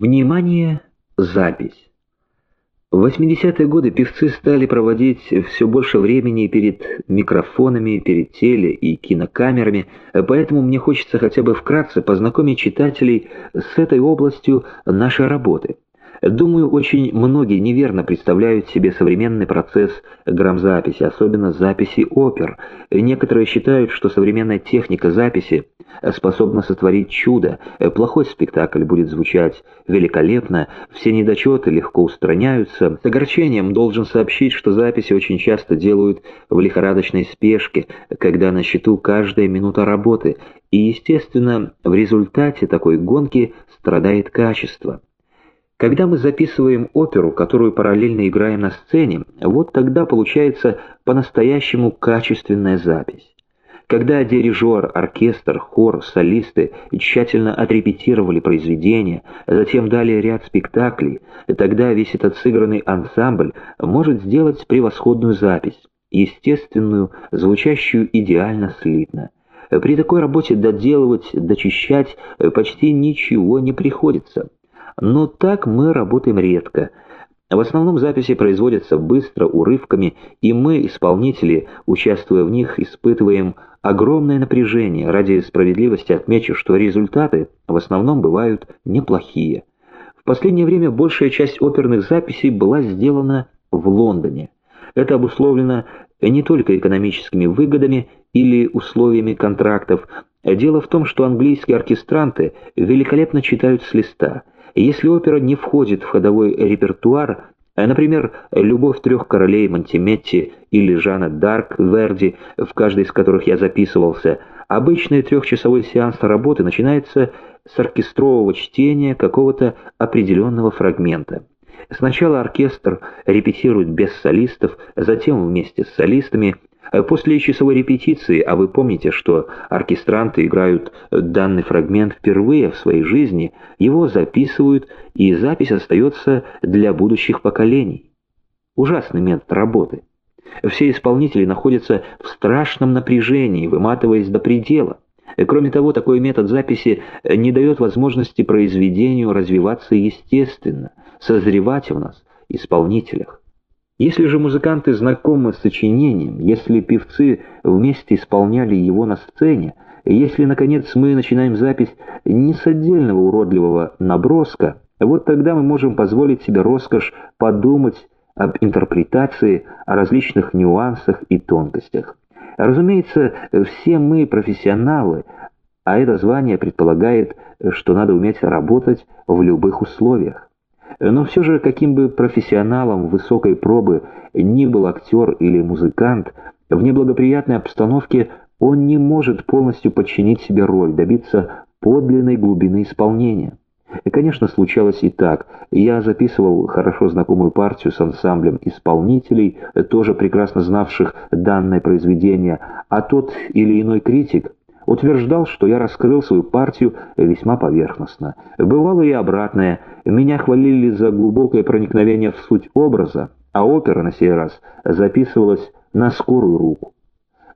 Внимание! Запись. В 80-е годы певцы стали проводить все больше времени перед микрофонами, перед теле- и кинокамерами, поэтому мне хочется хотя бы вкратце познакомить читателей с этой областью нашей работы. Думаю, очень многие неверно представляют себе современный процесс грамзаписи, особенно записи опер. Некоторые считают, что современная техника записи способна сотворить чудо. Плохой спектакль будет звучать великолепно, все недочеты легко устраняются. С огорчением должен сообщить, что записи очень часто делают в лихорадочной спешке, когда на счету каждая минута работы, и, естественно, в результате такой гонки страдает качество. Когда мы записываем оперу, которую параллельно играем на сцене, вот тогда получается по-настоящему качественная запись. Когда дирижер, оркестр, хор, солисты тщательно отрепетировали произведение, затем дали ряд спектаклей, тогда весь этот сыгранный ансамбль может сделать превосходную запись, естественную, звучащую идеально слитно. При такой работе доделывать, дочищать почти ничего не приходится. Но так мы работаем редко. В основном записи производятся быстро, урывками, и мы, исполнители, участвуя в них, испытываем огромное напряжение. Ради справедливости отмечу, что результаты в основном бывают неплохие. В последнее время большая часть оперных записей была сделана в Лондоне. Это обусловлено не только экономическими выгодами или условиями контрактов. Дело в том, что английские оркестранты великолепно читают с листа – если опера не входит в ходовой репертуар, а, например, «Любовь трех королей» Монтиметти или «Жанна Дарк» Верди, в каждой из которых я записывался, обычный трехчасовой сеанс работы начинается с оркестрового чтения какого-то определенного фрагмента. Сначала оркестр репетирует без солистов, затем вместе с солистами – Э, после часовой репетиции, а вы помните, что оркестранты играют данный фрагмент впервые в своей жизни, его записывают, и запись остается для будущих поколений. Ужасный метод работы. Все исполнители находятся в страшном напряжении, выматываясь до предела. Кроме того, такой метод записи не дает возможности произведению развиваться естественно, созревать в нас, исполнителях. Если же музыканты знакомы с сочинением, если певцы вместе исполняли его на сцене, если, наконец, мы начинаем запись не с отдельного уродливого наброска, вот тогда мы можем позволить себе роскошь подумать об интерпретации, о различных нюансах и тонкостях. Разумеется, все мы профессионалы, а это звание предполагает, что надо уметь работать в любых условиях. Но все же, каким бы профессионалом высокой пробы ни был актер или музыкант, в неблагоприятной обстановке он не может полностью подчинить себе роль, добиться подлинной глубины исполнения. И, конечно, случалось и так. Я записывал хорошо знакомую партию с ансамблем исполнителей, тоже прекрасно знавших данное произведение, а тот или иной критик утверждал, что я раскрыл свою партию весьма поверхностно. Бывало и обратное. Меня хвалили за глубокое проникновение в суть образа, а опера на сей раз записывалась на скорую руку.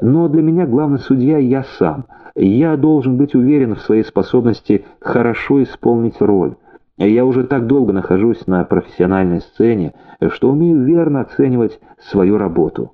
Но для меня главный судья я сам. Я должен быть уверен в своей способности хорошо исполнить роль. Я уже так долго нахожусь на профессиональной сцене, что умею верно оценивать свою работу.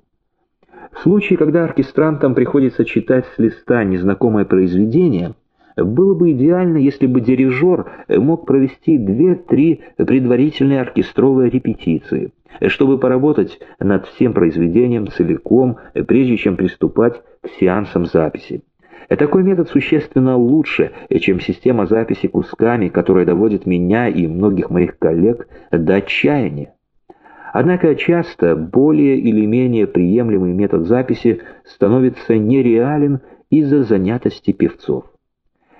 Случае, когда оркестрантам приходится читать с листа незнакомое произведение, было бы идеально, если бы дирижер мог провести две-три предварительные оркестровые репетиции, чтобы поработать над всем произведением целиком, прежде чем приступать к сеансам записи. Такой метод существенно лучше, чем система записи кусками, которая доводит меня и многих моих коллег до отчаяния. Однако часто более или менее приемлемый метод записи становится нереален из-за занятости певцов.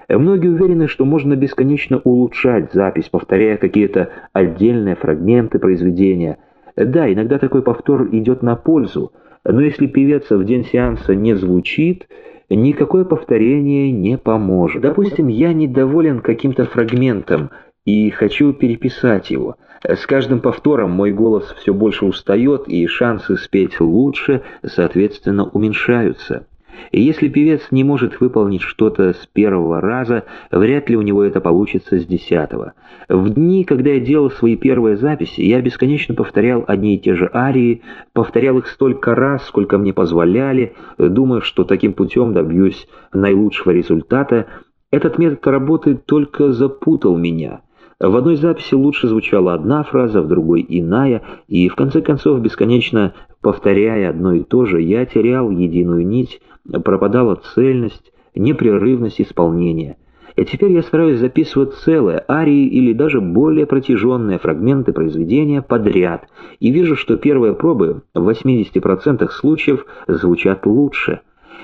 Многие уверены, что можно бесконечно улучшать запись, повторяя какие-то отдельные фрагменты произведения. Да, иногда такой повтор идет на пользу, но если певец в день сеанса не звучит, никакое повторение не поможет. Допустим, я недоволен каким-то фрагментом и хочу переписать его – с каждым повтором мой голос все больше устает, и шансы спеть лучше, соответственно, уменьшаются. И если певец не может выполнить что-то с первого раза, вряд ли у него это получится с десятого. В дни, когда я делал свои первые записи, я бесконечно повторял одни и те же арии, повторял их столько раз, сколько мне позволяли, думая, что таким путем добьюсь наилучшего результата. Этот метод работы только запутал меня. В одной записи лучше звучала одна фраза, в другой иная, и в конце концов, бесконечно повторяя одно и то же, я терял единую нить, пропадала цельность, непрерывность исполнения. И теперь я стараюсь записывать целые арии или даже более протяженные фрагменты произведения подряд, и вижу, что первые пробы в 80% случаев звучат лучше.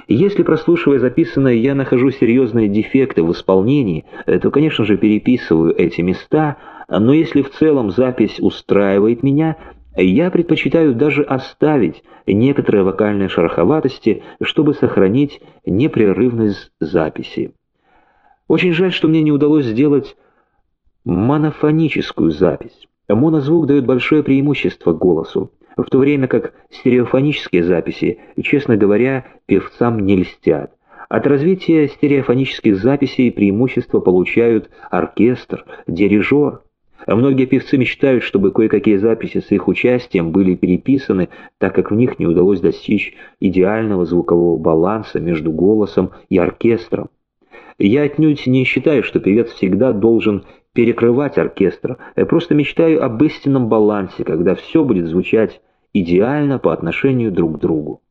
Если, прослушивая записанное, я нахожу серьезные дефекты в исполнении, э, то, конечно же, переписываю эти места, но если в целом запись устраивает меня, я предпочитаю даже оставить некоторые вокальные шероховатости, чтобы сохранить непрерывность записи. Очень жаль, что мне не удалось сделать монофоническую запись. Монозвук дает большое преимущество голосу в то время как стереофонические записи, честно говоря, певцам не льстят. От развития стереофонических записей преимущество получают оркестр, дирижер. Многие певцы мечтают, чтобы кое-какие записи с их участием были переписаны, так как в них не удалось достичь идеального звукового баланса между голосом и оркестром. Я отнюдь не считаю, что певец всегда должен перекрывать оркестр. Я просто мечтаю об истинном балансе, когда все будет звучать идеально по отношению друг к другу.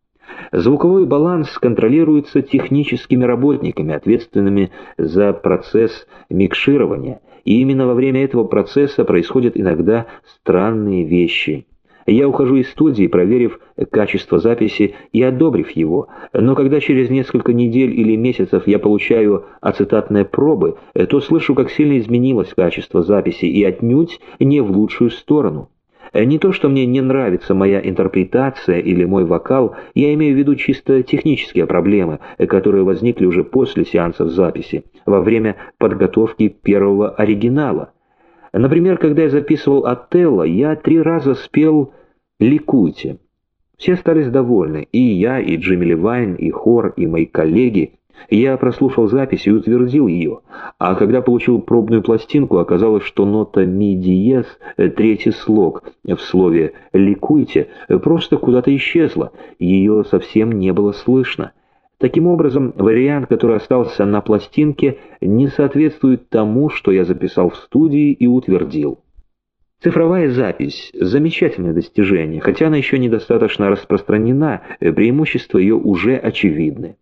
Звуковой баланс контролируется техническими работниками, ответственными за процесс микширования, и именно во время этого процесса происходят иногда странные вещи – я ухожу из студии, проверив качество записи и одобрив его, но когда через несколько недель или месяцев я получаю ацетатные пробы, то слышу, как сильно изменилось качество записи и отнюдь не в лучшую сторону. Не то, что мне не нравится моя интерпретация или мой вокал, я имею в виду чисто технические проблемы, которые возникли уже после сеансов записи, во время подготовки первого оригинала. Например, когда я записывал «Отелло», я три раза спел «Ликуйте». Все остались довольны, и я, и Джимми Левайн, и хор, и мои коллеги. Я прослушал запись и утвердил ее, а когда получил пробную пластинку, оказалось, что нота ми диез, третий слог в слове «ликуйте», просто куда-то исчезла, ее совсем не было слышно. Таким образом, вариант, который остался на пластинке, не соответствует тому, что я записал в студии и утвердил. Цифровая запись – замечательное достижение, хотя она еще недостаточно распространена, преимущества ее уже очевидны.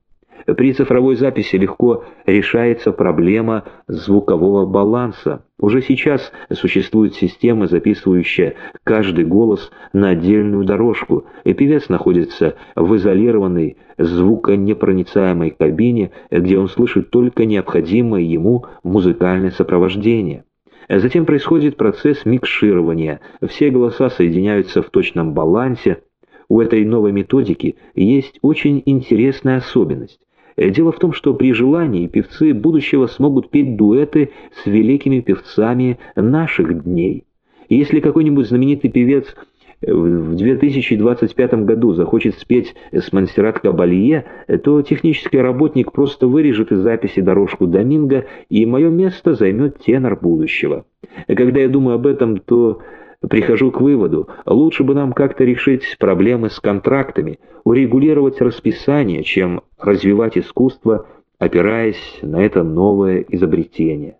При цифровой записи легко решается проблема звукового баланса. Уже сейчас существуют системы, записывающие каждый голос на отдельную дорожку, и певец находится в изолированной звуконепроницаемой кабине, где он слышит только необходимое ему музыкальное сопровождение. Затем происходит процесс микширования, все голоса соединяются в точном балансе. У этой новой методики есть очень интересная особенность. Дело в том, что при желании певцы будущего смогут петь дуэты с великими певцами наших дней. Если какой-нибудь знаменитый певец в 2025 году захочет спеть с Монсеррат Кабалье, то технический работник просто вырежет из записи дорожку Доминго, и мое место займет тенор будущего. Когда я думаю об этом, то прихожу к выводу, лучше бы нам как-то решить проблемы с контрактами, урегулировать расписание, чем развивать искусство, опираясь на это новое изобретение.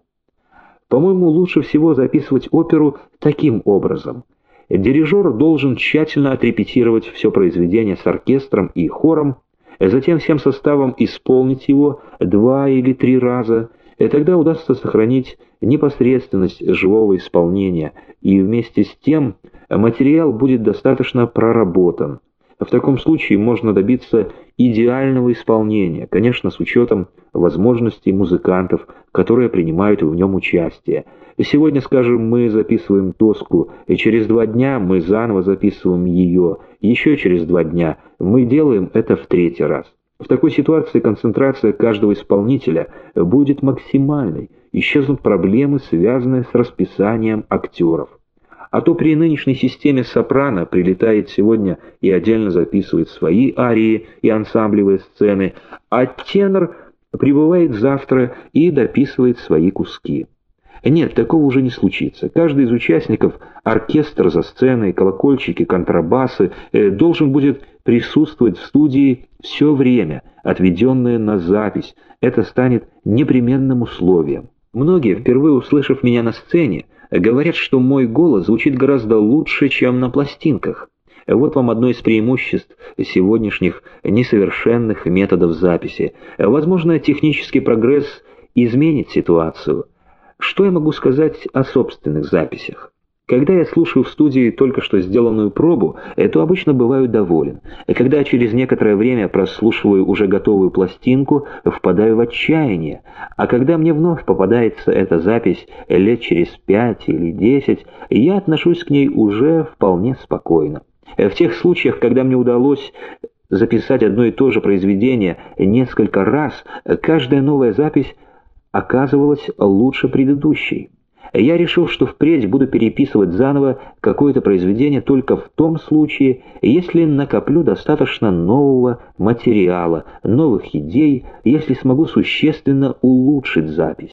По-моему, лучше всего записывать оперу таким образом. Дирижер должен тщательно отрепетировать все произведение с оркестром и хором, затем всем составом исполнить его два или три раза, и тогда удастся сохранить непосредственность живого исполнения, и вместе с тем материал будет достаточно проработан. В таком случае можно добиться идеального исполнения, конечно, с учетом возможностей музыкантов, которые принимают в нем участие. Сегодня, скажем, мы записываем доску, и через два дня мы заново записываем ее, еще через два дня мы делаем это в третий раз. В такой ситуации концентрация каждого исполнителя будет максимальной, исчезнут проблемы, связанные с расписанием актеров. А то при нынешней системе сопрано прилетает сегодня и отдельно записывает свои арии и ансамблевые сцены, а тенор прибывает завтра и дописывает свои куски. Нет, такого уже не случится. Каждый из участников, оркестр за сценой, колокольчики, контрабасы, э, должен будет присутствовать в студии все время, отведенное на запись. Это станет непременным условием. Многие, впервые услышав меня на сцене, говорят, что мой голос звучит гораздо лучше, чем на пластинках. Вот вам одно из преимуществ сегодняшних несовершенных методов записи. Возможно, технический прогресс изменит ситуацию. Что я могу сказать о собственных записях? Когда я слушаю в студии только что сделанную пробу, то обычно бываю доволен. Когда через некоторое время прослушиваю уже готовую пластинку, впадаю в отчаяние. А когда мне вновь попадается эта запись лет через пять или десять, я отношусь к ней уже вполне спокойно. В тех случаях, когда мне удалось записать одно и то же произведение несколько раз, каждая новая запись оказывалась лучше предыдущей. Я решил, что впредь буду переписывать заново какое-то произведение только в том случае, если накоплю достаточно нового материала, новых идей, если смогу существенно улучшить запись.